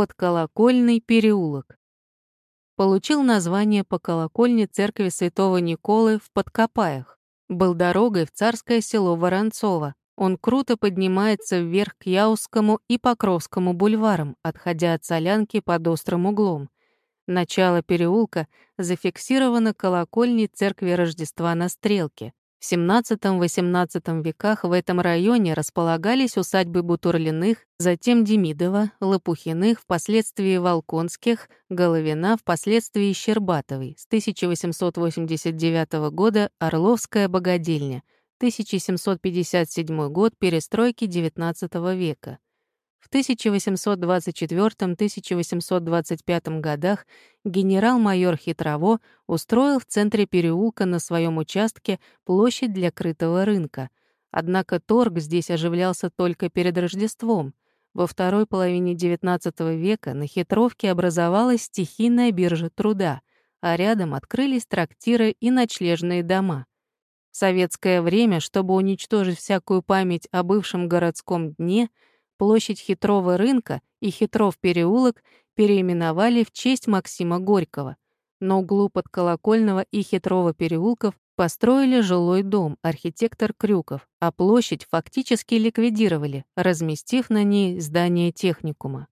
Подколокольный переулок. Получил название по колокольне церкви святого Николы в Подкопаях. Был дорогой в царское село Воронцово. Он круто поднимается вверх к Яузскому и Покровскому бульварам, отходя от Солянки под острым углом. Начало переулка зафиксировано колокольней церкви Рождества на Стрелке. В XVII-XVIII веках в этом районе располагались усадьбы Бутурлиных, затем Демидова, Лопухиных, впоследствии Волконских, Головина, впоследствии Щербатовой, с 1889 года Орловская богадельня, 1757 год перестройки XIX века. В 1824-1825 годах генерал-майор Хитрово устроил в центре переулка на своем участке площадь для крытого рынка. Однако торг здесь оживлялся только перед Рождеством. Во второй половине XIX века на Хитровке образовалась стихийная биржа труда, а рядом открылись трактиры и ночлежные дома. В советское время, чтобы уничтожить всякую память о бывшем городском дне — Площадь Хитрого рынка и Хитров переулок переименовали в честь Максима Горького. На углу подколокольного и Хитрого переулков построили жилой дом архитектор Крюков, а площадь фактически ликвидировали, разместив на ней здание техникума.